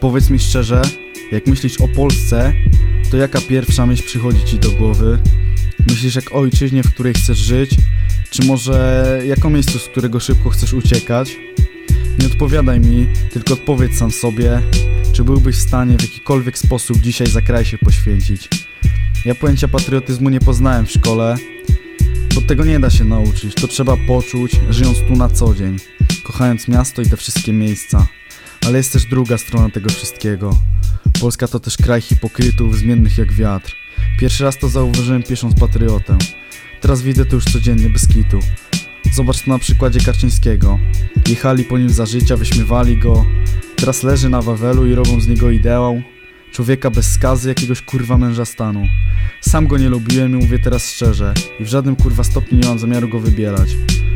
Powiedz mi szczerze, jak myślisz o Polsce, to jaka pierwsza myśl przychodzi ci do głowy? Myślisz jak o ojczyźnie, w której chcesz żyć? Czy może jako miejscu, z którego szybko chcesz uciekać? Nie odpowiadaj mi, tylko odpowiedz sam sobie, czy byłbyś w stanie w jakikolwiek sposób dzisiaj za kraj się poświęcić. Ja pojęcia patriotyzmu nie poznałem w szkole, bo tego nie da się nauczyć, to trzeba poczuć, żyjąc tu na co dzień, kochając miasto i te wszystkie miejsca. Ale jest też druga strona tego wszystkiego. Polska to też kraj hipokrytów, zmiennych jak wiatr. Pierwszy raz to zauważyłem pisząc patriotę. Teraz widzę to już codziennie bez kitu. Zobacz to na przykładzie Karczyńskiego. Jechali po nim za życia, wyśmiewali go. Teraz leży na Wawelu i robią z niego ideał. Człowieka bez skazy, jakiegoś kurwa męża stanu. Sam go nie lubiłem i mówię teraz szczerze. I w żadnym kurwa stopniu nie mam zamiaru go wybierać.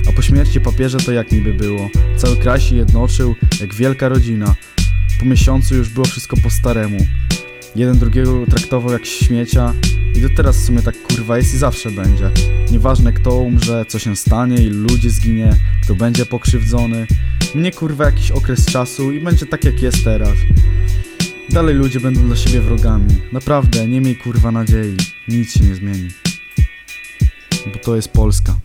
A po śmierci papieża to jak niby było? Cały kraj się jednoczył, jak wielka rodzina. Po miesiącu już było wszystko po staremu. Jeden drugiego traktował jak śmiecia i do teraz w sumie tak kurwa jest i zawsze będzie. Nieważne kto umrze, co się stanie, ilu ludzi zginie, kto będzie pokrzywdzony. Mnie kurwa jakiś okres czasu i będzie tak jak jest teraz. Dalej ludzie będą dla siebie wrogami. Naprawdę, nie miej kurwa nadziei. Nic się nie zmieni. Bo to jest Polska.